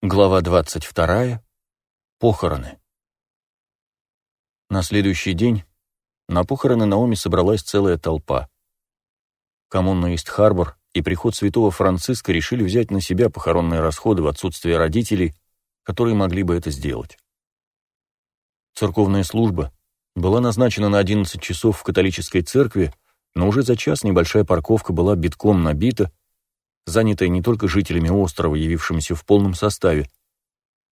Глава 22. Похороны. На следующий день на похороны Наоми собралась целая толпа. Коммуна Ист-Харбор и приход святого Франциска решили взять на себя похоронные расходы в отсутствие родителей, которые могли бы это сделать. Церковная служба была назначена на 11 часов в католической церкви, но уже за час небольшая парковка была битком набита, занятая не только жителями острова, явившимися в полном составе,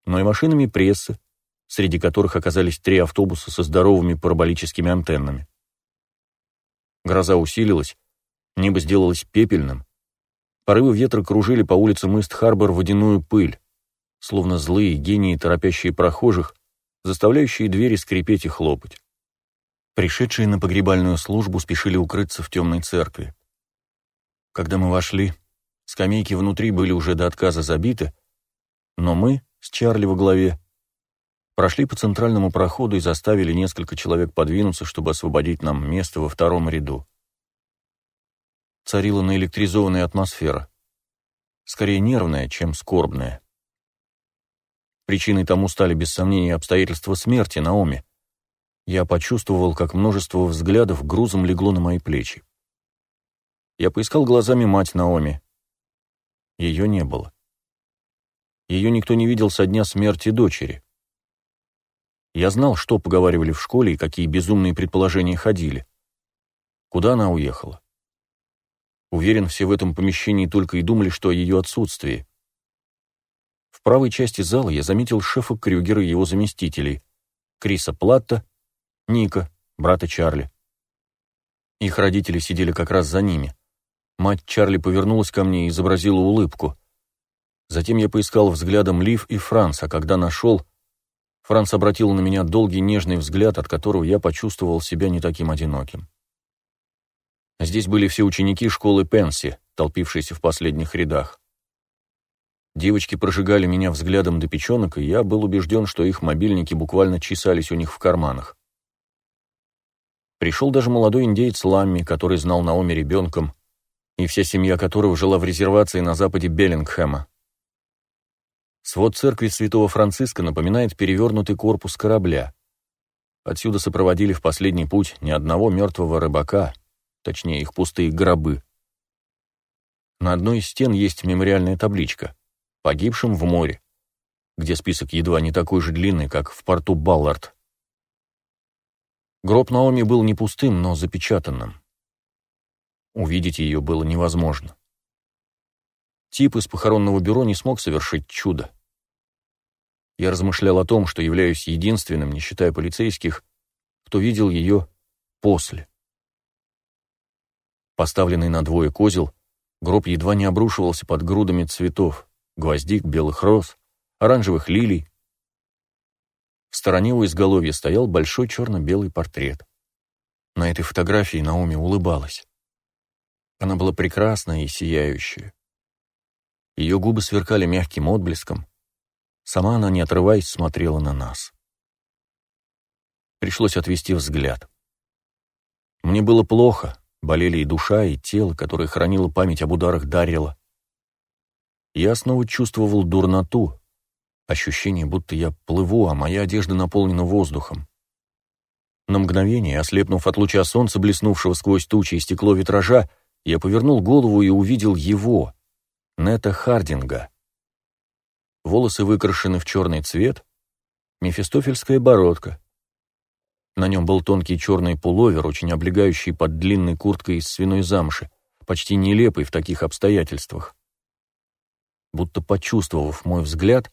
но и машинами прессы, среди которых оказались три автобуса со здоровыми параболическими антеннами. Гроза усилилась, небо сделалось пепельным, порывы ветра кружили по улицам Ист-Харбор водяную пыль, словно злые гении, торопящие прохожих, заставляющие двери скрипеть и хлопать. Пришедшие на погребальную службу спешили укрыться в темной церкви. Когда мы вошли, Скамейки внутри были уже до отказа забиты, но мы, с Чарли во главе, прошли по центральному проходу и заставили несколько человек подвинуться, чтобы освободить нам место во втором ряду. Царила наэлектризованная атмосфера, скорее нервная, чем скорбная. Причиной тому стали без сомнения обстоятельства смерти Наоми. Я почувствовал, как множество взглядов грузом легло на мои плечи. Я поискал глазами мать Наоми. Ее не было. Ее никто не видел со дня смерти дочери. Я знал, что поговаривали в школе и какие безумные предположения ходили. Куда она уехала? Уверен, все в этом помещении только и думали, что о ее отсутствии. В правой части зала я заметил шефа Крюгера и его заместителей, Криса Платта, Ника, брата Чарли. Их родители сидели как раз за ними. Мать Чарли повернулась ко мне и изобразила улыбку. Затем я поискал взглядом Лив и Франц, а когда нашел, Франц обратил на меня долгий нежный взгляд, от которого я почувствовал себя не таким одиноким. Здесь были все ученики школы Пенси, толпившиеся в последних рядах. Девочки прожигали меня взглядом до печенок, и я был убежден, что их мобильники буквально чесались у них в карманах. Пришел даже молодой индеец Ламми, который знал Наоми ребенком, и вся семья которого жила в резервации на западе Беллингхэма. Свод церкви святого Франциска напоминает перевернутый корпус корабля. Отсюда сопроводили в последний путь ни одного мертвого рыбака, точнее их пустые гробы. На одной из стен есть мемориальная табличка «Погибшим в море», где список едва не такой же длинный, как в порту Баллард. Гроб Наоми был не пустым, но запечатанным. Увидеть ее было невозможно. Тип из похоронного бюро не смог совершить чудо. Я размышлял о том, что являюсь единственным, не считая полицейских, кто видел ее после. Поставленный на двое козел, гроб едва не обрушивался под грудами цветов, гвоздик, белых роз, оранжевых лилий. В стороне у изголовья стоял большой черно-белый портрет. На этой фотографии Наоми улыбалась. Она была прекрасная и сияющая. Ее губы сверкали мягким отблеском. Сама она, не отрываясь, смотрела на нас. Пришлось отвести взгляд. Мне было плохо, болели и душа, и тело, которое хранило память об ударах Дарила. Я снова чувствовал дурноту, ощущение, будто я плыву, а моя одежда наполнена воздухом. На мгновение, ослепнув от луча солнца, блеснувшего сквозь тучи и стекло витража, я повернул голову и увидел его, Нета Хардинга. Волосы выкрашены в черный цвет, мефистофельская бородка. На нем был тонкий черный пуловер, очень облегающий под длинной курткой из свиной замши, почти нелепый в таких обстоятельствах. Будто почувствовав мой взгляд,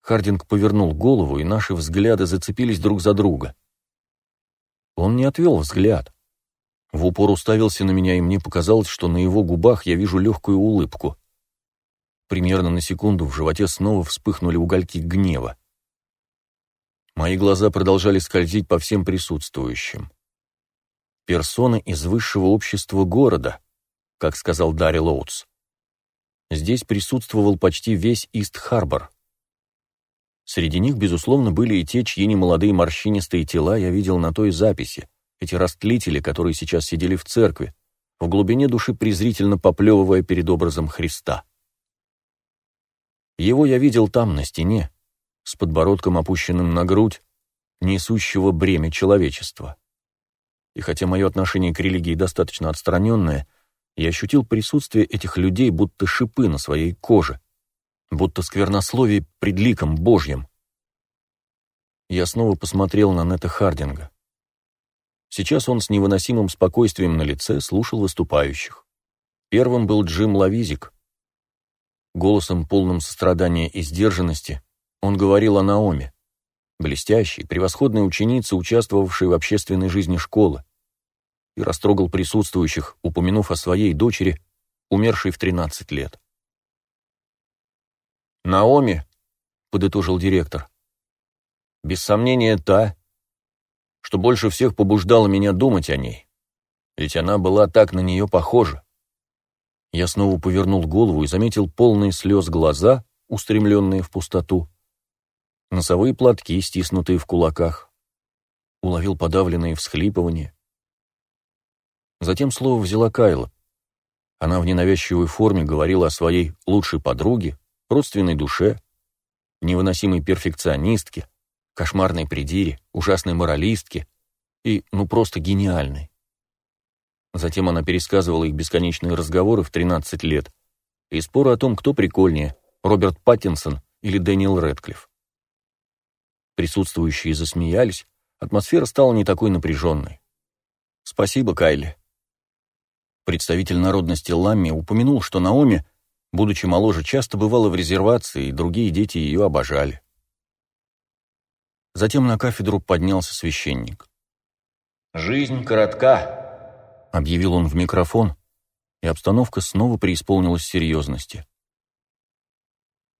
Хардинг повернул голову, и наши взгляды зацепились друг за друга. Он не отвел взгляд. В упор уставился на меня, и мне показалось, что на его губах я вижу легкую улыбку. Примерно на секунду в животе снова вспыхнули угольки гнева. Мои глаза продолжали скользить по всем присутствующим. Персоны из высшего общества города, как сказал Дарри Лоутс. Здесь присутствовал почти весь Ист-Харбор. Среди них, безусловно, были и те, чьи немолодые морщинистые тела я видел на той записи, эти растлители, которые сейчас сидели в церкви, в глубине души презрительно поплевывая перед образом Христа. Его я видел там, на стене, с подбородком опущенным на грудь, несущего бремя человечества. И хотя мое отношение к религии достаточно отстраненное, я ощутил присутствие этих людей, будто шипы на своей коже, будто сквернословие пред ликом Божьим. Я снова посмотрел на Нета Хардинга. Сейчас он с невыносимым спокойствием на лице слушал выступающих. Первым был Джим Лавизик. Голосом, полным сострадания и сдержанности, он говорил о Наоме, блестящей, превосходной ученице, участвовавшей в общественной жизни школы, и растрогал присутствующих, упомянув о своей дочери, умершей в 13 лет. «Наоми», — подытожил директор, — «без сомнения та, что больше всех побуждала меня думать о ней, ведь она была так на нее похожа. Я снова повернул голову и заметил полные слез глаза, устремленные в пустоту, носовые платки, стиснутые в кулаках. Уловил подавленные всхлипывания. Затем слово взяла Кайла. Она в ненавязчивой форме говорила о своей лучшей подруге, родственной душе, невыносимой перфекционистке, кошмарной придире, ужасной моралистке и, ну, просто гениальной. Затем она пересказывала их бесконечные разговоры в 13 лет и споры о том, кто прикольнее, Роберт Паттинсон или Дэниел Рэдклифф. Присутствующие засмеялись, атмосфера стала не такой напряженной. «Спасибо, Кайли». Представитель народности Ламми упомянул, что Наоми, будучи моложе, часто бывала в резервации, и другие дети ее обожали. Затем на кафедру поднялся священник. «Жизнь коротка», объявил он в микрофон, и обстановка снова преисполнилась серьезности.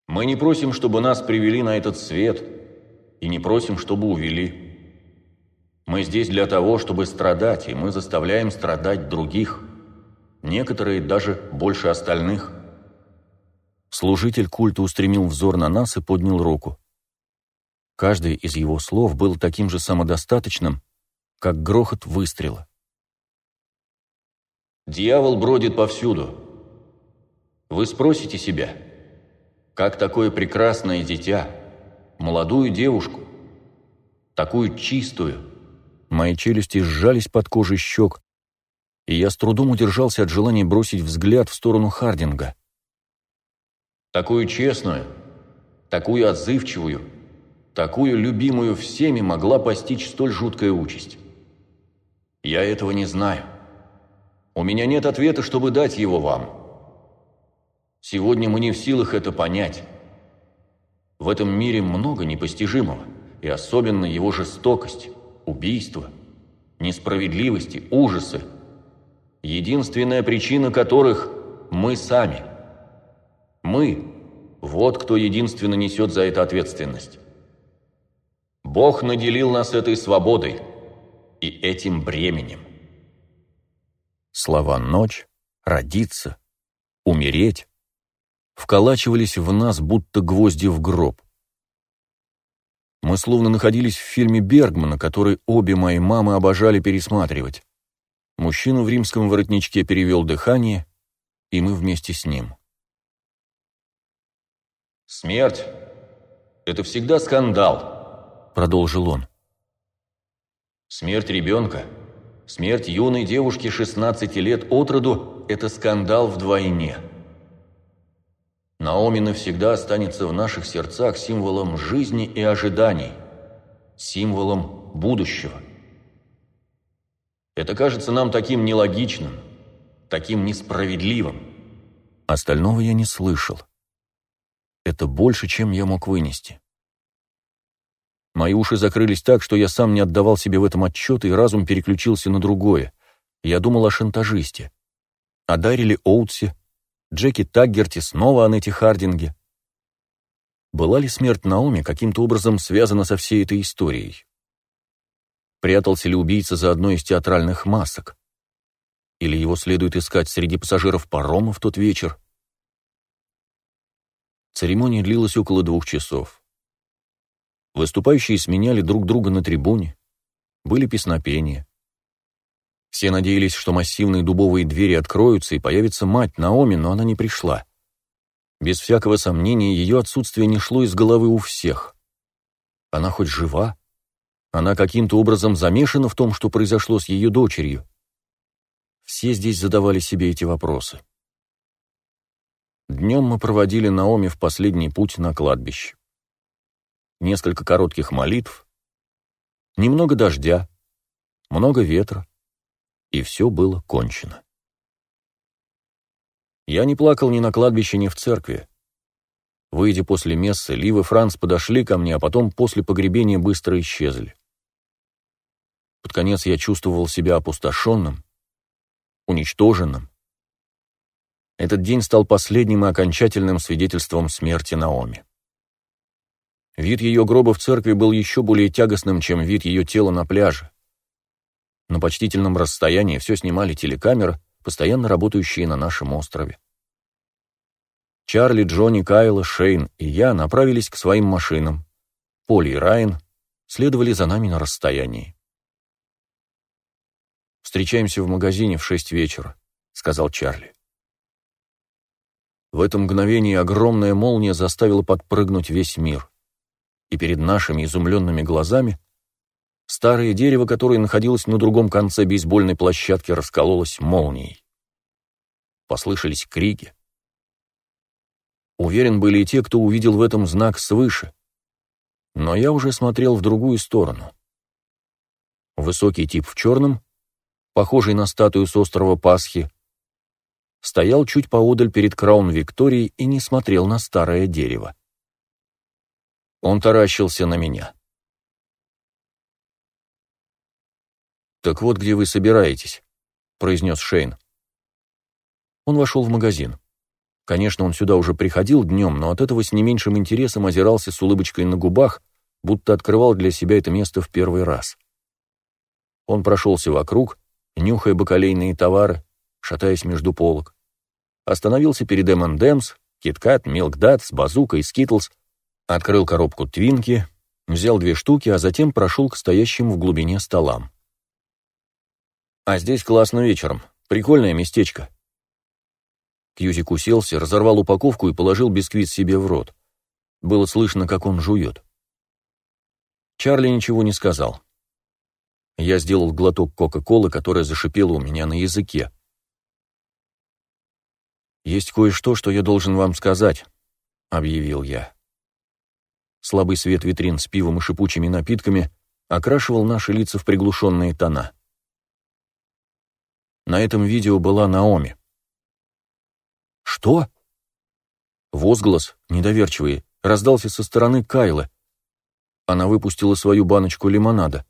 «Мы не просим, чтобы нас привели на этот свет, и не просим, чтобы увели. Мы здесь для того, чтобы страдать, и мы заставляем страдать других, некоторые даже больше остальных». Служитель культа устремил взор на нас и поднял руку. Каждое из его слов было таким же самодостаточным, как грохот выстрела. Дьявол бродит повсюду. Вы спросите себя, как такое прекрасное дитя, молодую девушку, такую чистую. Мои челюсти сжались под кожей щек, и я с трудом удержался от желания бросить взгляд в сторону Хардинга. Такую честную, такую отзывчивую, такую любимую всеми могла постичь столь жуткая участь. Я этого не знаю. У меня нет ответа, чтобы дать его вам. Сегодня мы не в силах это понять. В этом мире много непостижимого, и особенно его жестокость, убийство, несправедливости, ужасы, единственная причина которых – мы сами. Мы – вот кто единственно несет за это ответственность. Бог наделил нас этой свободой и этим бременем. Слова «ночь», «родиться», «умереть» вколачивались в нас, будто гвозди в гроб. Мы словно находились в фильме Бергмана, который обе мои мамы обожали пересматривать. Мужчина в римском воротничке перевел дыхание, и мы вместе с ним. «Смерть — это всегда скандал», — продолжил он. «Смерть ребенка — Смерть юной девушки 16 лет от роду – это скандал вдвойне. Наоми навсегда останется в наших сердцах символом жизни и ожиданий, символом будущего. Это кажется нам таким нелогичным, таким несправедливым. Остального я не слышал. Это больше, чем я мог вынести. Мои уши закрылись так, что я сам не отдавал себе в этом отчет, и разум переключился на другое. Я думал о шантажисте. О Дариле Оутсе, Джеки Таггерти, снова о Нете Хардинге. Была ли смерть Наоми каким-то образом связана со всей этой историей? Прятался ли убийца за одной из театральных масок? Или его следует искать среди пассажиров парома в тот вечер? Церемония длилась около двух часов. Выступающие сменяли друг друга на трибуне. Были песнопения. Все надеялись, что массивные дубовые двери откроются и появится мать Наоми, но она не пришла. Без всякого сомнения, ее отсутствие не шло из головы у всех. Она хоть жива? Она каким-то образом замешана в том, что произошло с ее дочерью. Все здесь задавали себе эти вопросы. Днем мы проводили Наоми в последний путь на кладбище. Несколько коротких молитв, немного дождя, много ветра, и все было кончено. Я не плакал ни на кладбище, ни в церкви. Выйдя после мессы, Лив и Франц подошли ко мне, а потом после погребения быстро исчезли. Под конец я чувствовал себя опустошенным, уничтоженным. Этот день стал последним и окончательным свидетельством смерти Наоми. Вид ее гроба в церкви был еще более тягостным, чем вид ее тела на пляже. На почтительном расстоянии все снимали телекамеры, постоянно работающие на нашем острове. Чарли, Джонни, Кайла, Шейн и я направились к своим машинам. Поли и Райан следовали за нами на расстоянии. Встречаемся в магазине в шесть вечера», — сказал Чарли. В это мгновение огромная молния заставила подпрыгнуть весь мир. И перед нашими изумленными глазами старое дерево, которое находилось на другом конце бейсбольной площадки, раскололось молнией. Послышались крики. Уверен, были и те, кто увидел в этом знак свыше. Но я уже смотрел в другую сторону. Высокий тип в черном похожий на статую с острова Пасхи, стоял чуть поодаль перед Краун Викторией и не смотрел на старое дерево. Он таращился на меня. «Так вот, где вы собираетесь», — произнес Шейн. Он вошел в магазин. Конечно, он сюда уже приходил днем, но от этого с не меньшим интересом озирался с улыбочкой на губах, будто открывал для себя это место в первый раз. Он прошелся вокруг, нюхая бакалейные товары, шатаясь между полок. Остановился перед M&M's, KitKat, Milk Dats, Базука и Skittles, открыл коробку Твинки, взял две штуки, а затем прошел к стоящим в глубине столам. «А здесь классно вечером. Прикольное местечко». Кьюзик уселся, разорвал упаковку и положил бисквит себе в рот. Было слышно, как он жует. Чарли ничего не сказал. Я сделал глоток Кока-Колы, которая зашипела у меня на языке. «Есть кое-что, что я должен вам сказать», — объявил я. Слабый свет витрин с пивом и шипучими напитками окрашивал наши лица в приглушенные тона. На этом видео была Наоми. «Что?» Возглас, недоверчивый, раздался со стороны Кайлы. Она выпустила свою баночку лимонада.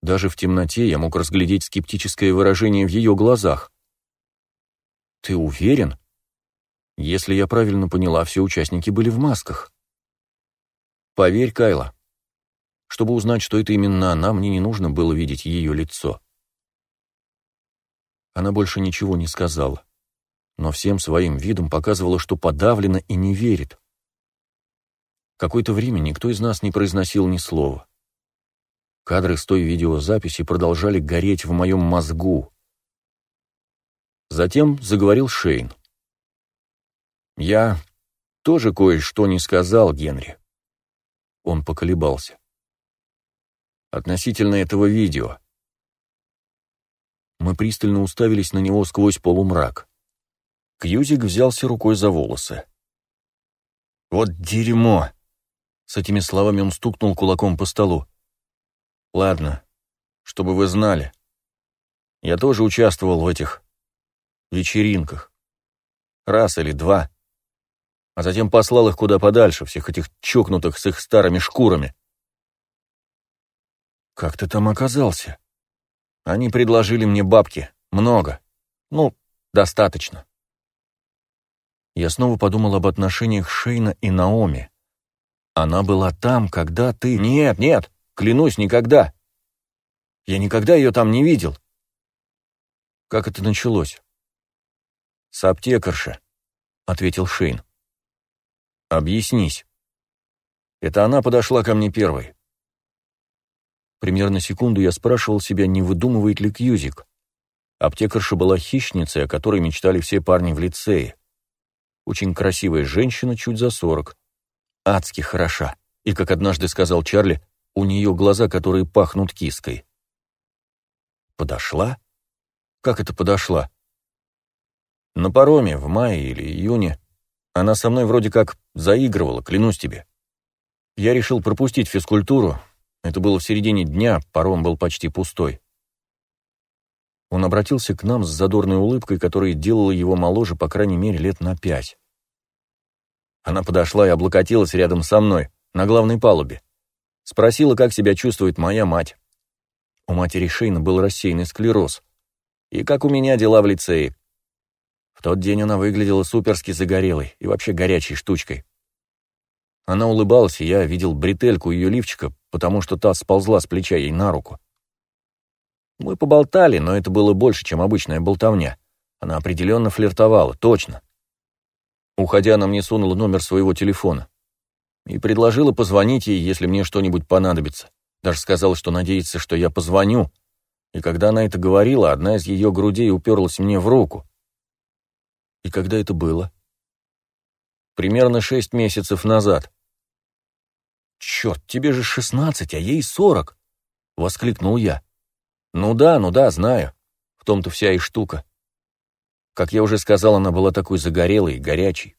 Даже в темноте я мог разглядеть скептическое выражение в ее глазах. «Ты уверен?» Если я правильно поняла, все участники были в масках. Поверь, Кайла. Чтобы узнать, что это именно она, мне не нужно было видеть ее лицо. Она больше ничего не сказала, но всем своим видом показывала, что подавлена и не верит. Какое-то время никто из нас не произносил ни слова. Кадры с той видеозаписи продолжали гореть в моем мозгу. Затем заговорил Шейн. «Я тоже кое-что не сказал Генри». Он поколебался. «Относительно этого видео». Мы пристально уставились на него сквозь полумрак. Кьюзик взялся рукой за волосы. «Вот дерьмо!» С этими словами он стукнул кулаком по столу. Ладно, чтобы вы знали. Я тоже участвовал в этих вечеринках. Раз или два. А затем послал их куда подальше, всех этих чокнутых с их старыми шкурами. Как ты там оказался? Они предложили мне бабки. Много. Ну, достаточно. Я снова подумал об отношениях Шейна и Наоми. Она была там, когда ты... Нет, нет, Клянусь, никогда. Я никогда ее там не видел. Как это началось? С аптекарша, ответил Шейн. Объяснись. Это она подошла ко мне первой. Примерно секунду я спрашивал себя, не выдумывает ли Кьюзик. Аптекарша была хищницей, о которой мечтали все парни в лицее. Очень красивая женщина, чуть за сорок. Адски хороша. И, как однажды сказал Чарли, у нее глаза, которые пахнут киской. Подошла? Как это подошла? На пароме в мае или июне она со мной вроде как заигрывала, клянусь тебе. Я решил пропустить физкультуру. Это было в середине дня, паром был почти пустой. Он обратился к нам с задорной улыбкой, которая делала его моложе, по крайней мере, лет на пять. Она подошла и облокотилась рядом со мной, на главной палубе. Спросила, как себя чувствует моя мать. У матери Шейна был рассеянный склероз. И как у меня дела в лицее. В тот день она выглядела суперски загорелой и вообще горячей штучкой. Она улыбалась, и я видел бретельку ее лифчика, потому что та сползла с плеча ей на руку. Мы поболтали, но это было больше, чем обычная болтовня. Она определенно флиртовала, точно. Уходя, она мне сунула номер своего телефона и предложила позвонить ей, если мне что-нибудь понадобится. Даже сказала, что надеется, что я позвоню. И когда она это говорила, одна из ее грудей уперлась мне в руку. И когда это было? Примерно шесть месяцев назад. «Черт, тебе же шестнадцать, а ей сорок!» — воскликнул я. «Ну да, ну да, знаю. В том-то вся и штука. Как я уже сказал, она была такой загорелой и горячей.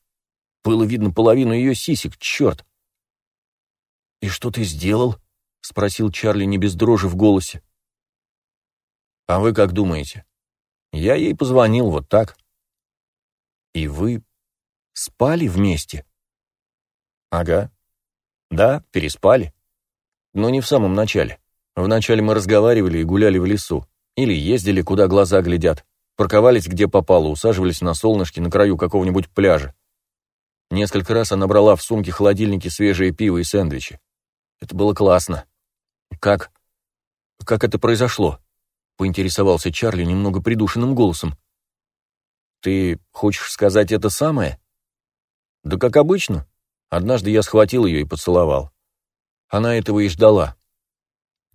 Было видно половину ее сисек, черт!» «И что ты сделал?» — спросил Чарли не без дрожи в голосе. «А вы как думаете?» «Я ей позвонил вот так». «И вы спали вместе?» «Ага. Да, переспали. Но не в самом начале. Вначале мы разговаривали и гуляли в лесу. Или ездили, куда глаза глядят. Парковались, где попало, усаживались на солнышке на краю какого-нибудь пляжа. Несколько раз она брала в сумке холодильники свежее пиво и сэндвичи. Это было классно. Как... как это произошло? Поинтересовался Чарли немного придушенным голосом. Ты хочешь сказать это самое? Да как обычно. Однажды я схватил ее и поцеловал. Она этого и ждала.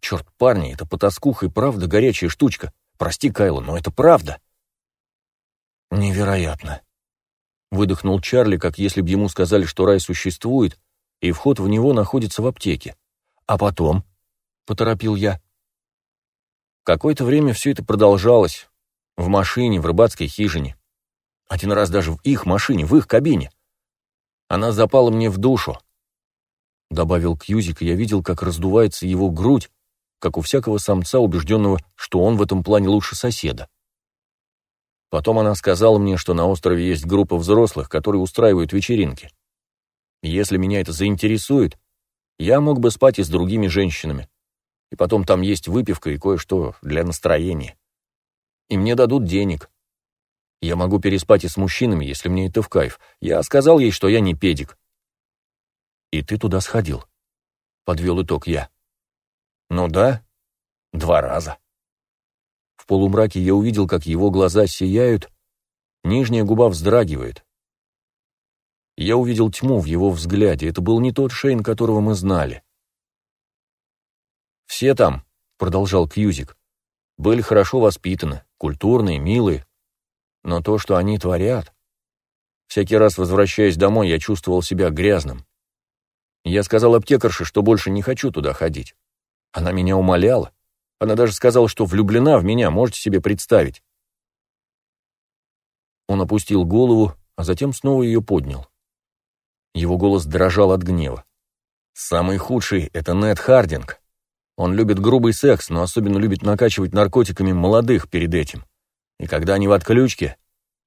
Черт, парни, это потаскуха и правда горячая штучка. Прости, Кайло, но это правда. Невероятно. Выдохнул Чарли, как если бы ему сказали, что рай существует, и вход в него находится в аптеке. А потом? Поторопил я. Какое-то время все это продолжалось. В машине, в рыбацкой хижине. Один раз даже в их машине, в их кабине. Она запала мне в душу. Добавил Кьюзик, и я видел, как раздувается его грудь, как у всякого самца, убежденного, что он в этом плане лучше соседа. Потом она сказала мне, что на острове есть группа взрослых, которые устраивают вечеринки. Если меня это заинтересует, я мог бы спать и с другими женщинами. И потом там есть выпивка и кое-что для настроения. И мне дадут денег. Я могу переспать и с мужчинами, если мне это в кайф. Я сказал ей, что я не педик. И ты туда сходил. Подвел итог я. Ну да, два раза. В полумраке я увидел, как его глаза сияют, нижняя губа вздрагивает. Я увидел тьму в его взгляде. Это был не тот Шейн, которого мы знали. «Все там», — продолжал Кьюзик, — «были хорошо воспитаны, культурные, милые. Но то, что они творят... Всякий раз, возвращаясь домой, я чувствовал себя грязным. Я сказал аптекарше, что больше не хочу туда ходить. Она меня умоляла. Она даже сказала, что влюблена в меня, можете себе представить. Он опустил голову, а затем снова ее поднял. Его голос дрожал от гнева. «Самый худший — это Нед Хардинг. Он любит грубый секс, но особенно любит накачивать наркотиками молодых перед этим. И когда они в отключке,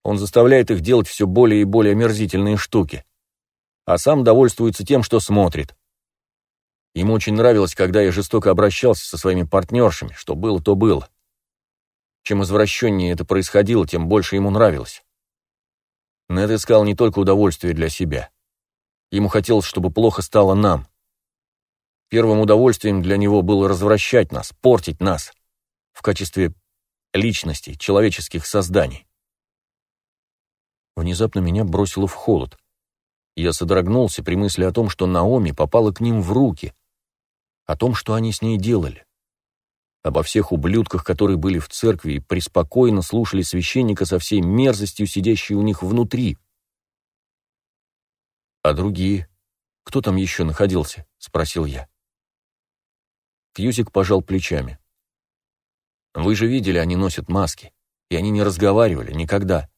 он заставляет их делать все более и более омерзительные штуки. А сам довольствуется тем, что смотрит. Ему очень нравилось, когда я жестоко обращался со своими партнершами, что было, то было. Чем извращеннее это происходило, тем больше ему нравилось. Нед искал не только удовольствие для себя. Ему хотелось, чтобы плохо стало нам. Первым удовольствием для него было развращать нас, портить нас в качестве личностей, человеческих созданий. Внезапно меня бросило в холод. Я содрогнулся при мысли о том, что Наоми попала к ним в руки, о том, что они с ней делали, обо всех ублюдках, которые были в церкви и преспокойно слушали священника со всей мерзостью, сидящей у них внутри. А другие? Кто там еще находился? Спросил я. Кьюзик пожал плечами. Вы же видели, они носят маски, и они не разговаривали никогда.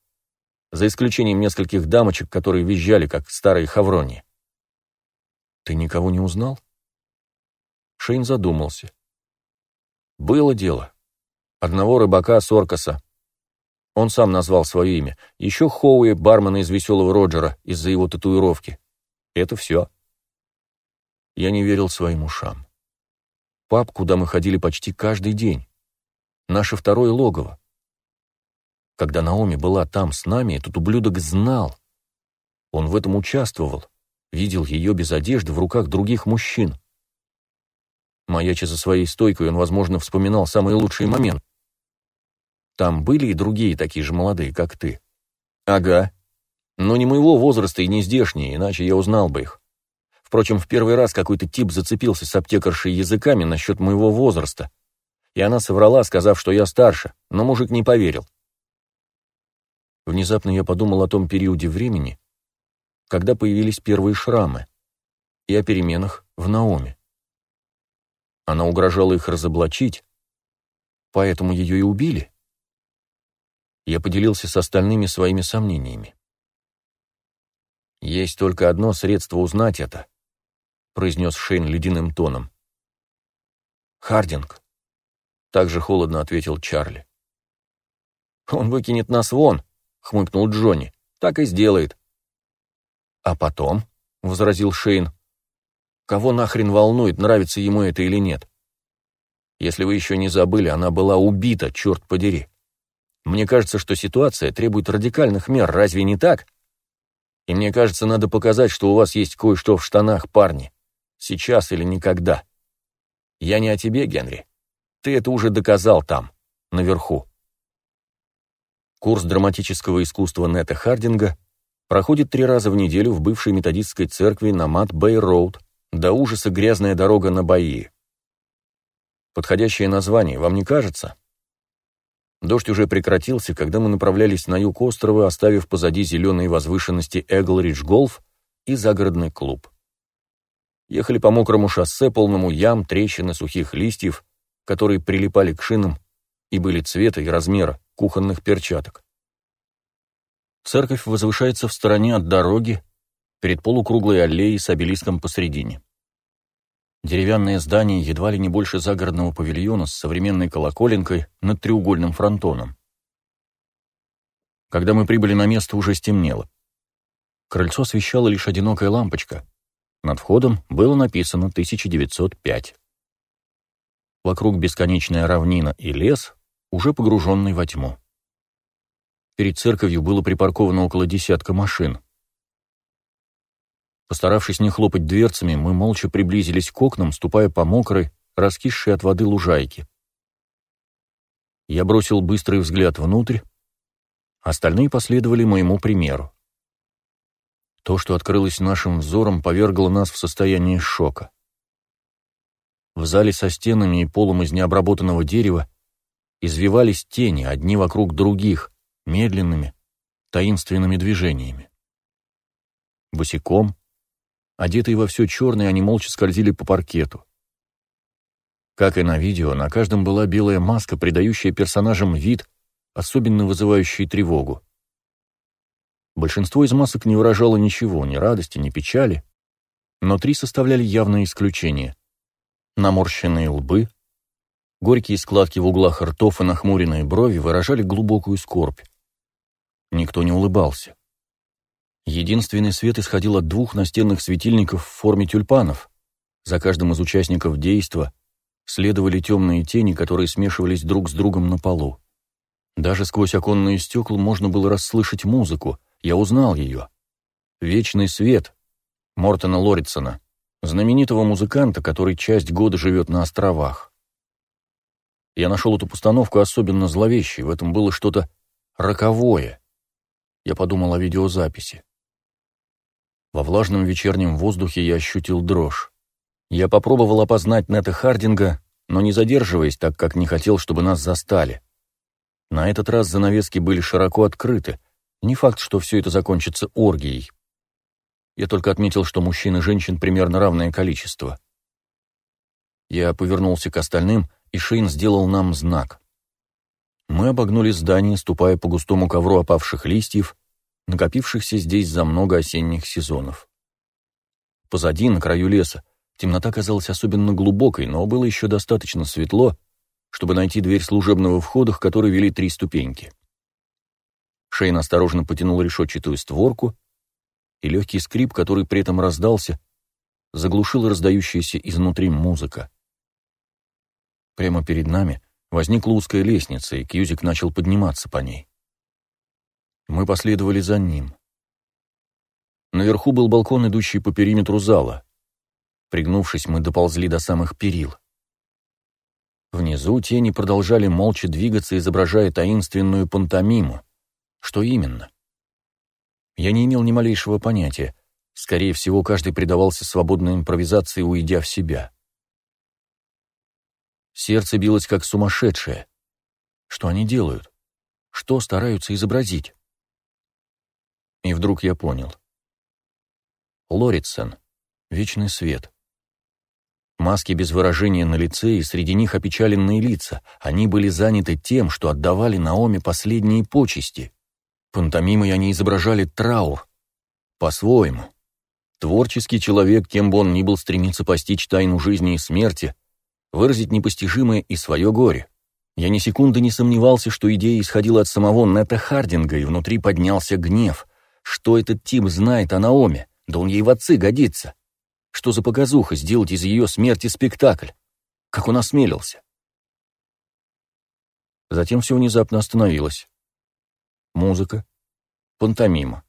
За исключением нескольких дамочек, которые визжали, как старые хаврони. Ты никого не узнал? Шейн задумался. Было дело. Одного рыбака Соркаса. Он сам назвал свое имя. Еще Хоуи, бармена из «Веселого Роджера», из-за его татуировки. Это все. Я не верил своим ушам. Паб, куда мы ходили почти каждый день. Наше второе логово. Когда Наоми была там с нами, этот ублюдок знал. Он в этом участвовал. Видел ее без одежды в руках других мужчин. Маяча за своей стойкой, он, возможно, вспоминал самый лучший момент. Там были и другие такие же молодые, как ты. Ага. Но не моего возраста и не здешние, иначе я узнал бы их. Впрочем, в первый раз какой-то тип зацепился с аптекаршей языками насчет моего возраста. И она соврала, сказав, что я старше, но мужик не поверил. Внезапно я подумал о том периоде времени, когда появились первые шрамы, и о переменах в Наоме. Она угрожала их разоблачить, поэтому ее и убили я поделился с остальными своими сомнениями. «Есть только одно средство узнать это», — произнес Шейн ледяным тоном. «Хардинг», — также холодно ответил Чарли. «Он выкинет нас вон», — хмыкнул Джонни. «Так и сделает». «А потом», — возразил Шейн, — «кого нахрен волнует, нравится ему это или нет? Если вы еще не забыли, она была убита, черт подери. Мне кажется, что ситуация требует радикальных мер, разве не так? И мне кажется, надо показать, что у вас есть кое-что в штанах, парни. Сейчас или никогда. Я не о тебе, Генри. Ты это уже доказал там, наверху. Курс драматического искусства Нета Хардинга проходит три раза в неделю в бывшей методистской церкви на Мат-Бэй-Роуд, до ужаса грязная дорога на Баи. Подходящее название, вам не кажется? Дождь уже прекратился, когда мы направлялись на юг острова, оставив позади зеленые возвышенности Эглридж-Голф и загородный клуб. Ехали по мокрому шоссе, полному ям, трещин и сухих листьев, которые прилипали к шинам и были цвета и размера кухонных перчаток. Церковь возвышается в стороне от дороги, перед полукруглой аллеей с обелиском посредине. Деревянное здание едва ли не больше загородного павильона с современной колоколенкой над треугольным фронтоном. Когда мы прибыли на место, уже стемнело. Крыльцо освещала лишь одинокая лампочка. Над входом было написано 1905. Вокруг бесконечная равнина и лес, уже погруженный во тьму. Перед церковью было припарковано около десятка машин. Постаравшись не хлопать дверцами, мы молча приблизились к окнам, ступая по мокрой, раскисшей от воды лужайке. Я бросил быстрый взгляд внутрь, остальные последовали моему примеру. То, что открылось нашим взором, повергло нас в состояние шока. В зале со стенами и полом из необработанного дерева извивались тени, одни вокруг других, медленными, таинственными движениями. Босиком, Одетые во все черное, они молча скользили по паркету. Как и на видео, на каждом была белая маска, придающая персонажам вид, особенно вызывающий тревогу. Большинство из масок не выражало ничего, ни радости, ни печали, но три составляли явное исключение. Наморщенные лбы, горькие складки в углах ртов и нахмуренные брови выражали глубокую скорбь. Никто не улыбался. Единственный свет исходил от двух настенных светильников в форме тюльпанов. За каждым из участников действа следовали темные тени, которые смешивались друг с другом на полу. Даже сквозь оконные стекла можно было расслышать музыку. Я узнал ее. «Вечный свет» Мортона Лоритсона, знаменитого музыканта, который часть года живет на островах. Я нашел эту постановку особенно зловещей, в этом было что-то роковое. Я подумал о видеозаписи. Во влажном вечернем воздухе я ощутил дрожь. Я попробовал опознать Нета Хардинга, но не задерживаясь, так как не хотел, чтобы нас застали. На этот раз занавески были широко открыты. Не факт, что все это закончится оргией. Я только отметил, что мужчин и женщин примерно равное количество. Я повернулся к остальным, и Шейн сделал нам знак. Мы обогнули здание, ступая по густому ковру опавших листьев, накопившихся здесь за много осенних сезонов. Позади, на краю леса, темнота казалась особенно глубокой, но было еще достаточно светло, чтобы найти дверь служебного входа, к которой вели три ступеньки. Шейн осторожно потянул решетчатую створку, и легкий скрип, который при этом раздался, заглушил раздающаяся изнутри музыка. Прямо перед нами возникла узкая лестница, и Кьюзик начал подниматься по ней. Мы последовали за ним. Наверху был балкон, идущий по периметру зала. Пригнувшись, мы доползли до самых перил. Внизу тени продолжали молча двигаться, изображая таинственную пантомиму. Что именно? Я не имел ни малейшего понятия. Скорее всего, каждый предавался свободной импровизации, уйдя в себя. Сердце билось как сумасшедшее. Что они делают? Что стараются изобразить? И вдруг я понял. Лоритсон. Вечный свет. Маски без выражения на лице, и среди них опечаленные лица. Они были заняты тем, что отдавали Наоме последние почести. Пантомимой они изображали траур. По-своему. Творческий человек, кем бы он ни был, стремится постичь тайну жизни и смерти, выразить непостижимое и свое горе. Я ни секунды не сомневался, что идея исходила от самого Нета Хардинга, и внутри поднялся гнев. Что этот тип знает о Наоме? Да он ей в отцы годится. Что за показуха сделать из ее смерти спектакль? Как он осмелился? Затем все внезапно остановилось. Музыка, пантомима.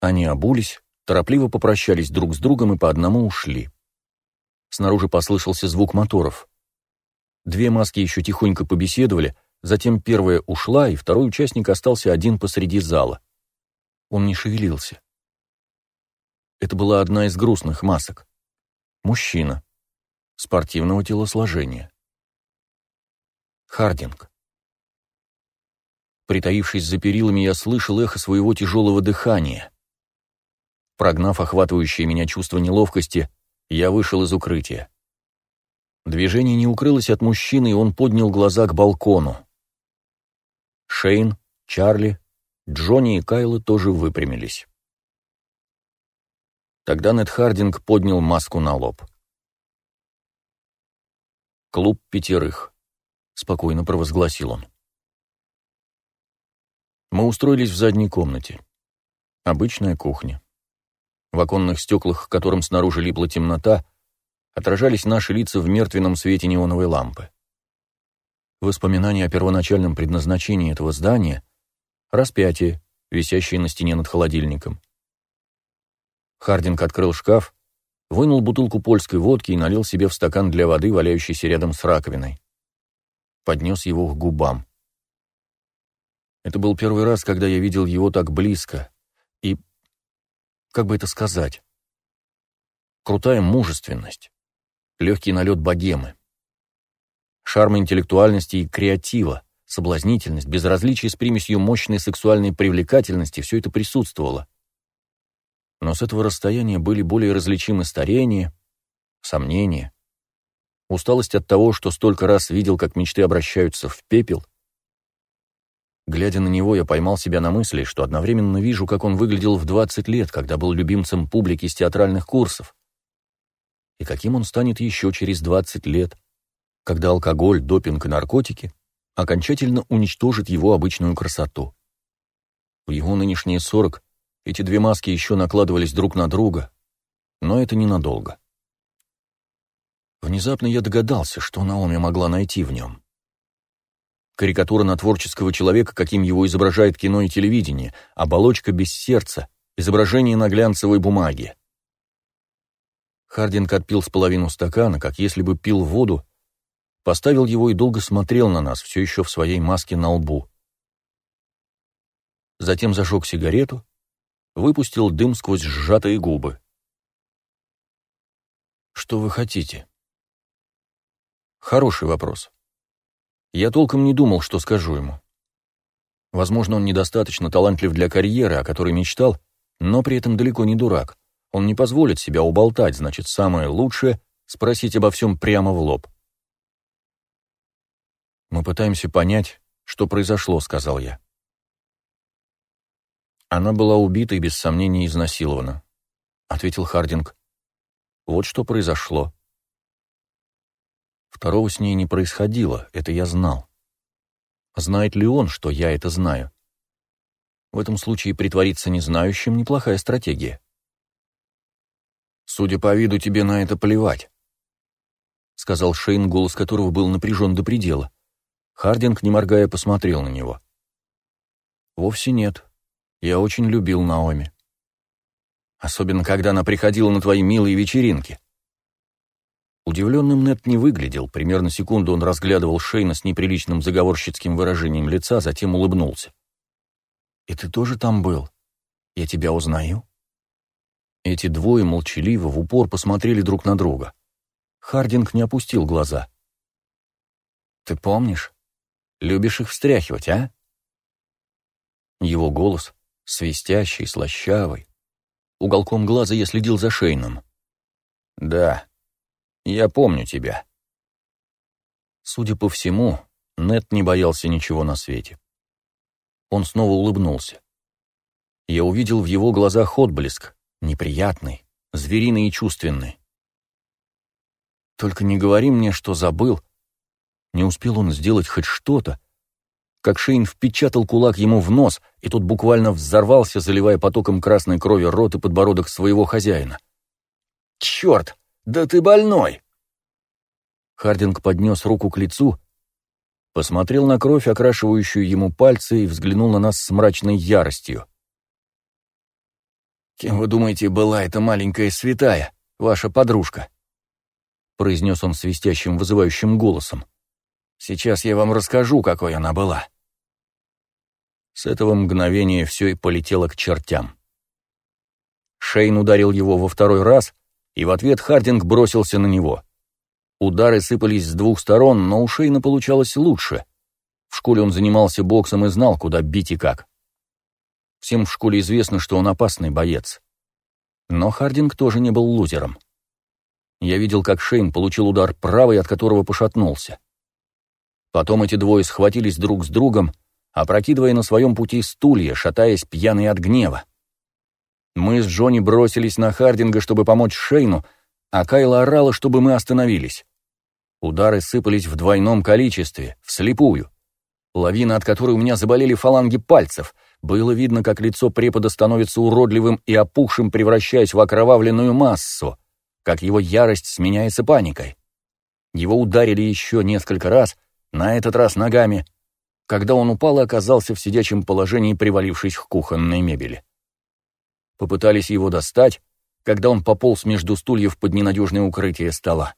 Они обулись, торопливо попрощались друг с другом и по одному ушли. Снаружи послышался звук моторов. Две маски еще тихонько побеседовали, затем первая ушла, и второй участник остался один посреди зала. Он не шевелился. Это была одна из грустных масок. Мужчина. Спортивного телосложения. Хардинг. Притаившись за перилами, я слышал эхо своего тяжелого дыхания. Прогнав охватывающее меня чувство неловкости, я вышел из укрытия. Движение не укрылось от мужчины, и он поднял глаза к балкону. Шейн, Чарли, Джонни и Кайла тоже выпрямились. Тогда Нед Хардинг поднял маску на лоб. «Клуб пятерых», — спокойно провозгласил он. Мы устроились в задней комнате. Обычная кухня. В оконных стеклах, которым снаружи липла темнота, отражались наши лица в мертвенном свете неоновой лампы. Воспоминания о первоначальном предназначении этого здания — распятие, висящее на стене над холодильником, Хардинг открыл шкаф, вынул бутылку польской водки и налил себе в стакан для воды, валяющийся рядом с раковиной. Поднес его к губам. Это был первый раз, когда я видел его так близко. И, как бы это сказать, крутая мужественность, легкий налет богемы, шарм интеллектуальности и креатива, соблазнительность, безразличие с примесью мощной сексуальной привлекательности — все это присутствовало но с этого расстояния были более различимы старение, сомнения, усталость от того, что столько раз видел, как мечты обращаются в пепел. Глядя на него, я поймал себя на мысли, что одновременно вижу, как он выглядел в 20 лет, когда был любимцем публики с театральных курсов, и каким он станет еще через 20 лет, когда алкоголь, допинг и наркотики окончательно уничтожат его обычную красоту. В его нынешние 40 эти две маски еще накладывались друг на друга, но это ненадолго. Внезапно я догадался, что Наоми могла найти в нем. Карикатура на творческого человека, каким его изображает кино и телевидение, оболочка без сердца, изображение на глянцевой бумаге. Хардинг отпил с половину стакана, как если бы пил воду, поставил его и долго смотрел на нас, все еще в своей маске на лбу. Затем зажег сигарету, выпустил дым сквозь сжатые губы. «Что вы хотите?» Хороший вопрос. Я толком не думал, что скажу ему. Возможно, он недостаточно талантлив для карьеры, о которой мечтал, но при этом далеко не дурак. Он не позволит себя уболтать, значит, самое лучшее — спросить обо всем прямо в лоб. «Мы пытаемся понять, что произошло», — сказал я. «Она была убита и, без сомнения, изнасилована», — ответил Хардинг. «Вот что произошло». Второго с ней не происходило, это я знал. Знает ли он, что я это знаю? В этом случае притвориться незнающим — неплохая стратегия. «Судя по виду, тебе на это плевать», — сказал Шейн, голос которого был напряжен до предела. Хардинг, не моргая, посмотрел на него. «Вовсе нет. Я очень любил Наоми. Особенно, когда она приходила на твои милые вечеринки». Удивленным Нет не выглядел. Примерно секунду он разглядывал Шейна с неприличным заговорщицким выражением лица, затем улыбнулся. «И ты тоже там был? Я тебя узнаю?» Эти двое молчаливо в упор посмотрели друг на друга. Хардинг не опустил глаза. «Ты помнишь? Любишь их встряхивать, а?» Его голос, свистящий, слащавый. Уголком глаза я следил за Шейном. «Да, я помню тебя». Судя по всему, Нет не боялся ничего на свете. Он снова улыбнулся. Я увидел в его глазах отблеск, неприятный, звериный и чувственный. Только не говори мне, что забыл. Не успел он сделать хоть что-то, как Шейн впечатал кулак ему в нос, и тот буквально взорвался, заливая потоком красной крови рот и подбородок своего хозяина. «Черт! Да ты больной!» Хардинг поднес руку к лицу, посмотрел на кровь, окрашивающую ему пальцы, и взглянул на нас с мрачной яростью. «Кем вы думаете, была эта маленькая святая, ваша подружка?» произнес он свистящим, вызывающим голосом. «Сейчас я вам расскажу, какой она была». С этого мгновения все и полетело к чертям. Шейн ударил его во второй раз, и в ответ Хардинг бросился на него. Удары сыпались с двух сторон, но у Шейна получалось лучше. В школе он занимался боксом и знал, куда бить и как. Всем в школе известно, что он опасный боец. Но Хардинг тоже не был лузером. Я видел, как Шейн получил удар правой, от которого пошатнулся. Потом эти двое схватились друг с другом, опрокидывая на своем пути стулья, шатаясь пьяные от гнева. Мы с Джонни бросились на Хардинга, чтобы помочь Шейну, а Кайла орала, чтобы мы остановились. Удары сыпались в двойном количестве, вслепую. Лавина, от которой у меня заболели фаланги пальцев — было видно, как лицо препода становится уродливым и опухшим, превращаясь в окровавленную массу, как его ярость сменяется паникой. Его ударили еще несколько раз, на этот раз ногами, когда он упал и оказался в сидячем положении, привалившись к кухонной мебели. Попытались его достать, когда он пополз между стульев под ненадежное укрытие стола.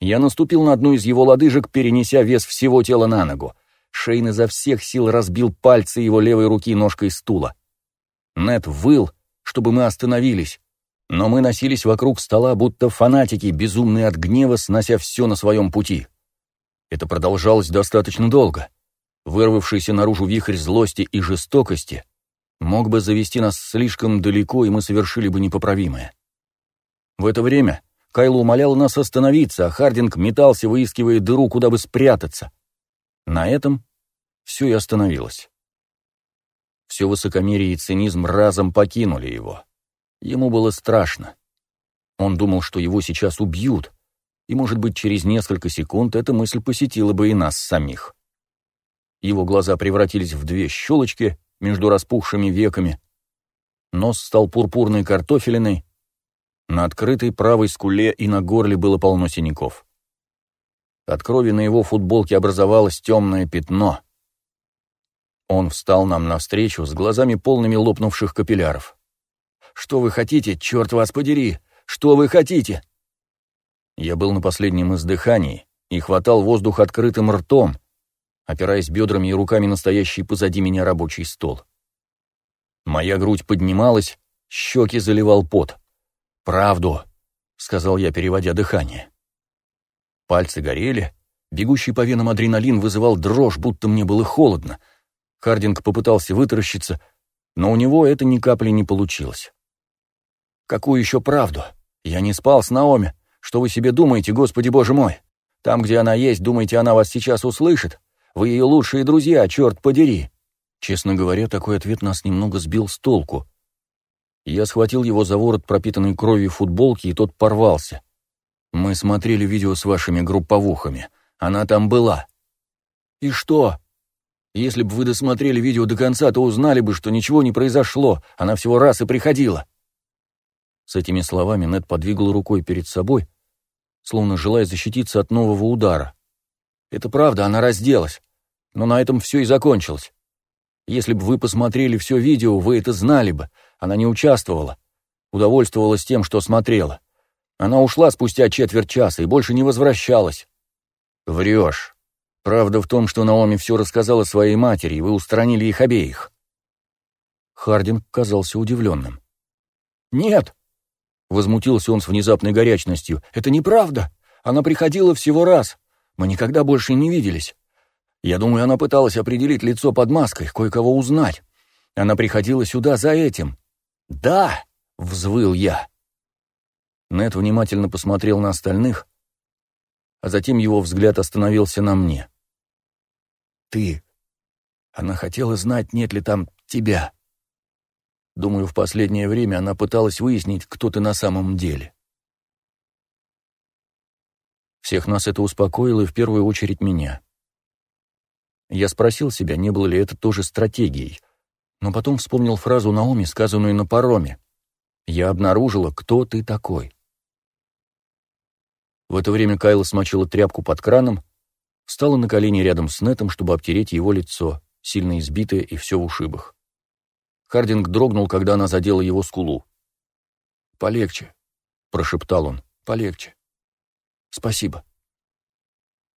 Я наступил на одну из его лодыжек, перенеся вес всего тела на ногу. Шейн изо всех сил разбил пальцы его левой руки ножкой стула. Нет выл, чтобы мы остановились, но мы носились вокруг стола, будто фанатики, безумные от гнева, снося все на своем пути. Это продолжалось достаточно долго. Вырвавшийся наружу вихрь злости и жестокости мог бы завести нас слишком далеко, и мы совершили бы непоправимое. В это время Кайло умолял нас остановиться, а Хардинг метался, выискивая дыру, куда бы спрятаться. На этом все и остановилось. Все высокомерие и цинизм разом покинули его. Ему было страшно. Он думал, что его сейчас убьют, и, может быть, через несколько секунд эта мысль посетила бы и нас самих. Его глаза превратились в две щелочки между распухшими веками, нос стал пурпурной картофелиной, на открытой правой скуле и на горле было полно синяков. От крови на его футболке образовалось темное пятно. Он встал нам навстречу с глазами полными лопнувших капилляров. «Что вы хотите, черт вас подери? Что вы хотите?» Я был на последнем издыхании и хватал воздух открытым ртом, опираясь бедрами и руками настоящий позади меня рабочий стол. Моя грудь поднималась, щеки заливал пот. «Правду», — сказал я, переводя дыхание. Пальцы горели, бегущий по венам адреналин вызывал дрожь, будто мне было холодно. Хардинг попытался вытаращиться, но у него это ни капли не получилось. «Какую еще правду? Я не спал с Наоми. Что вы себе думаете, Господи Боже мой? Там, где она есть, думаете, она вас сейчас услышит? Вы ее лучшие друзья, черт подери!» Честно говоря, такой ответ нас немного сбил с толку. Я схватил его за ворот пропитанной кровью футболки, и тот порвался. «Мы смотрели видео с вашими групповухами. Она там была». «И что?» «Если бы вы досмотрели видео до конца, то узнали бы, что ничего не произошло. Она всего раз и приходила». С этими словами Нед подвигал рукой перед собой, словно желая защититься от нового удара. «Это правда, она разделась. Но на этом все и закончилось. Если бы вы посмотрели все видео, вы это знали бы. Она не участвовала. Удовольствовалась тем, что смотрела. Она ушла спустя четверть часа и больше не возвращалась. Врешь. Правда в том, что Наоми все рассказала своей матери, и вы устранили их обеих. Хардинг казался удивленным. «Нет!» — возмутился он с внезапной горячностью. «Это неправда! Она приходила всего раз. Мы никогда больше не виделись. Я думаю, она пыталась определить лицо под маской, кое-кого узнать. Она приходила сюда за этим. «Да!» — взвыл я. Нет внимательно посмотрел на остальных, а затем его взгляд остановился на мне. «Ты. Она хотела знать, нет ли там тебя. Думаю, в последнее время она пыталась выяснить, кто ты на самом деле». Всех нас это успокоило, и в первую очередь меня. Я спросил себя, не было ли это тоже стратегией, но потом вспомнил фразу Наоми, сказанную на пароме. «Я обнаружила, кто ты такой». В это время Кайла смочила тряпку под краном, встала на колени рядом с Нетом, чтобы обтереть его лицо, сильно избитое и все в ушибах. Хардинг дрогнул, когда она задела его скулу. «Полегче», — прошептал он, — «полегче. Спасибо».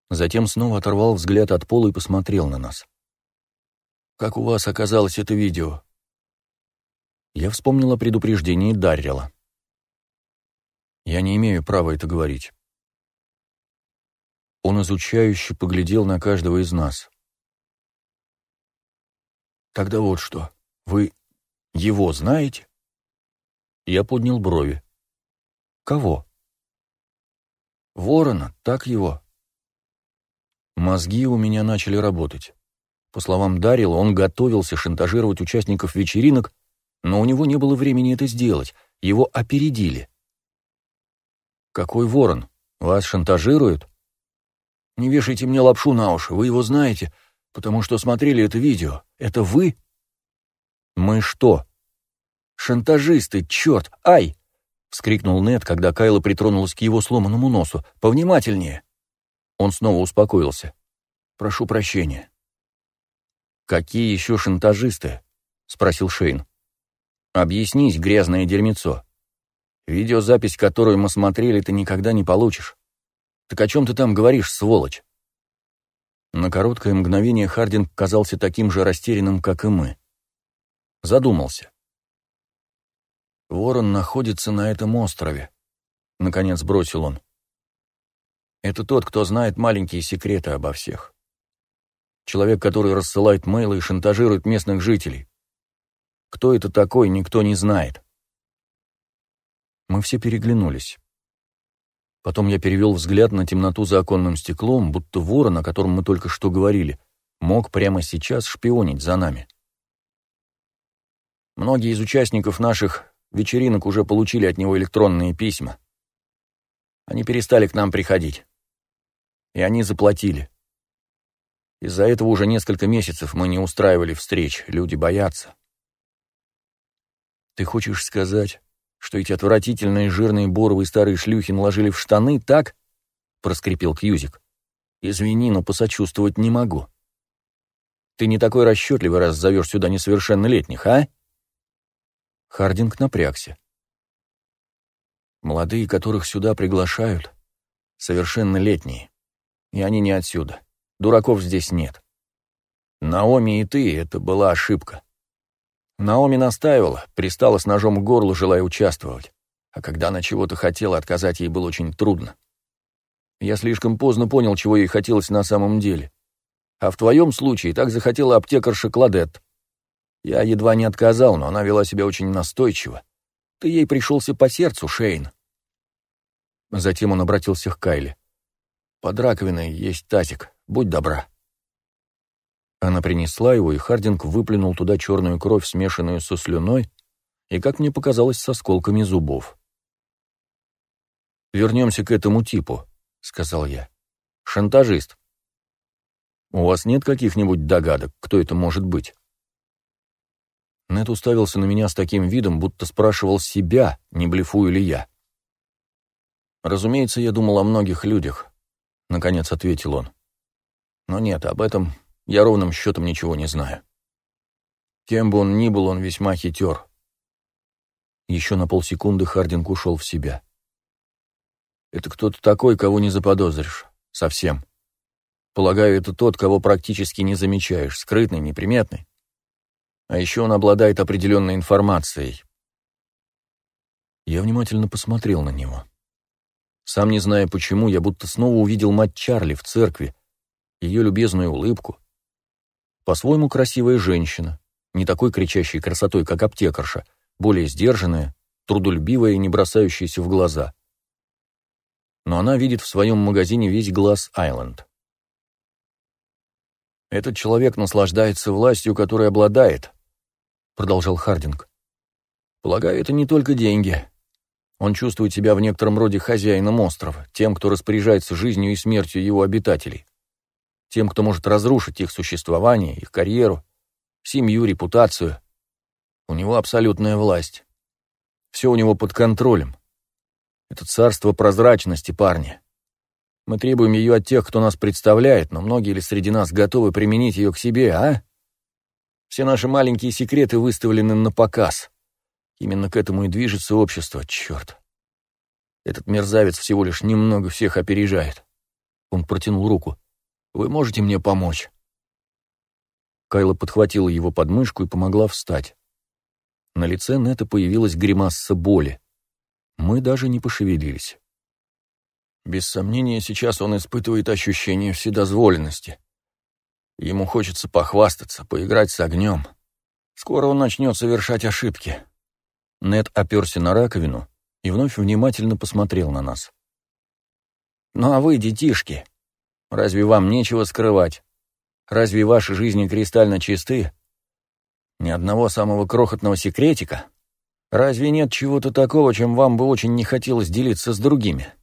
Затем снова оторвал взгляд от пола и посмотрел на нас. «Как у вас оказалось это видео?» Я вспомнил о предупреждении Даррела. «Я не имею права это говорить». Он изучающе поглядел на каждого из нас. «Тогда вот что. Вы его знаете?» Я поднял брови. «Кого?» «Ворона, так его». Мозги у меня начали работать. По словам Дарила, он готовился шантажировать участников вечеринок, но у него не было времени это сделать, его опередили. «Какой ворон? Вас шантажируют?» «Не вешайте мне лапшу на уши, вы его знаете, потому что смотрели это видео. Это вы?» «Мы что?» «Шантажисты, черт! Ай!» — вскрикнул Нед, когда Кайла притронулась к его сломанному носу. «Повнимательнее!» Он снова успокоился. «Прошу прощения». «Какие еще шантажисты?» — спросил Шейн. «Объяснись, грязное дерьмецо. Видеозапись, которую мы смотрели, ты никогда не получишь. Так о чем ты там говоришь, сволочь?» На короткое мгновение Хардинг казался таким же растерянным, как и мы. Задумался. «Ворон находится на этом острове», — наконец бросил он. Это тот, кто знает маленькие секреты обо всех. Человек, который рассылает мейлы и шантажирует местных жителей. Кто это такой, никто не знает. Мы все переглянулись. Потом я перевел взгляд на темноту за оконным стеклом, будто ворон, о котором мы только что говорили, мог прямо сейчас шпионить за нами. Многие из участников наших вечеринок уже получили от него электронные письма. Они перестали к нам приходить. И они заплатили. Из-за этого уже несколько месяцев мы не устраивали встреч, люди боятся. Ты хочешь сказать, что эти отвратительные жирные боровые старые шлюхи наложили в штаны, так? Проскрипел Кьюзик. Извини, но посочувствовать не могу. Ты не такой расчетливый, раз зовешь сюда несовершеннолетних, а? Хардинг напрягся. Молодые, которых сюда приглашают, совершеннолетние. И они не отсюда. Дураков здесь нет. Наоми и ты — это была ошибка. Наоми настаивала, пристала с ножом к горлу, желая участвовать. А когда она чего-то хотела, отказать ей было очень трудно. Я слишком поздно понял, чего ей хотелось на самом деле. А в твоем случае так захотела аптекарша Кладет. Я едва не отказал, но она вела себя очень настойчиво. Ты ей пришелся по сердцу, Шейн. Затем он обратился к Кайле. «Под раковиной есть тазик. Будь добра». Она принесла его, и Хардинг выплюнул туда черную кровь, смешанную со слюной, и, как мне показалось, с осколками зубов. «Вернемся к этому типу», — сказал я. «Шантажист. У вас нет каких-нибудь догадок, кто это может быть?» Нет уставился на меня с таким видом, будто спрашивал себя, не блефую ли я. «Разумеется, я думал о многих людях», — наконец ответил он. «Но нет, об этом я ровным счетом ничего не знаю. Кем бы он ни был, он весьма хитер». Еще на полсекунды Хардинг ушел в себя. «Это кто-то такой, кого не заподозришь. Совсем. Полагаю, это тот, кого практически не замечаешь, скрытный, неприметный. А еще он обладает определенной информацией». Я внимательно посмотрел на него. Сам не зная почему, я будто снова увидел мать Чарли в церкви, ее любезную улыбку. По-своему красивая женщина, не такой кричащей красотой, как аптекарша, более сдержанная, трудолюбивая и не бросающаяся в глаза. Но она видит в своем магазине весь глаз Айленд. «Этот человек наслаждается властью, которой обладает», — продолжал Хардинг. «Полагаю, это не только деньги. Он чувствует себя в некотором роде хозяином острова, тем, кто распоряжается жизнью и смертью его обитателей, тем, кто может разрушить их существование, их карьеру, семью, репутацию. У него абсолютная власть. Все у него под контролем. Это царство прозрачности, парни. Мы требуем ее от тех, кто нас представляет, но многие ли среди нас готовы применить ее к себе, а? Все наши маленькие секреты выставлены на показ. Именно к этому и движется общество, черт. Этот мерзавец всего лишь немного всех опережает. Он протянул руку. «Вы можете мне помочь?» Кайла подхватила его подмышку и помогла встать. На лице Нета появилась гримаса боли. Мы даже не пошевелились. Без сомнения, сейчас он испытывает ощущение вседозволенности. Ему хочется похвастаться, поиграть с огнем. Скоро он начнет совершать ошибки. Нед оперся на раковину и вновь внимательно посмотрел на нас. «Ну а вы, детишки, разве вам нечего скрывать? Разве ваши жизни кристально чисты? Ни одного самого крохотного секретика? Разве нет чего-то такого, чем вам бы очень не хотелось делиться с другими?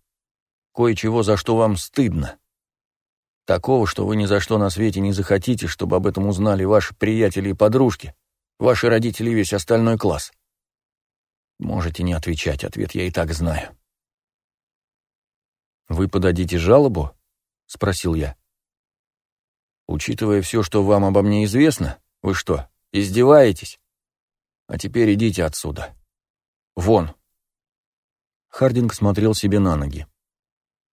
Кое-чего, за что вам стыдно? Такого, что вы ни за что на свете не захотите, чтобы об этом узнали ваши приятели и подружки, ваши родители и весь остальной класс?» Можете не отвечать, ответ я и так знаю. «Вы подадите жалобу?» — спросил я. «Учитывая все, что вам обо мне известно, вы что, издеваетесь? А теперь идите отсюда. Вон!» Хардинг смотрел себе на ноги.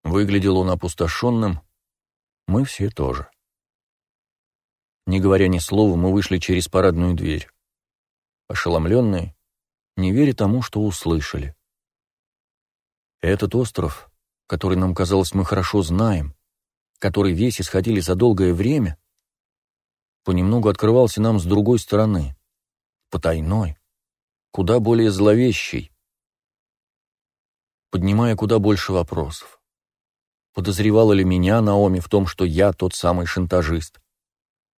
Выглядел он опустошенным. Мы все тоже. Не говоря ни слова, мы вышли через парадную дверь. Ошеломленные, не веря тому, что услышали. Этот остров, который нам казалось мы хорошо знаем, который весь исходили за долгое время, понемногу открывался нам с другой стороны, потайной, куда более зловещий, поднимая куда больше вопросов. Подозревала ли меня Наоми в том, что я тот самый шантажист?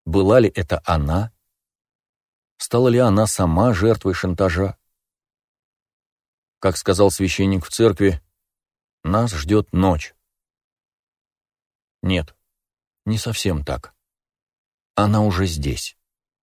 Была ли это она? Стала ли она сама жертвой шантажа? Как сказал священник в церкви, нас ждет ночь. Нет, не совсем так. Она уже здесь.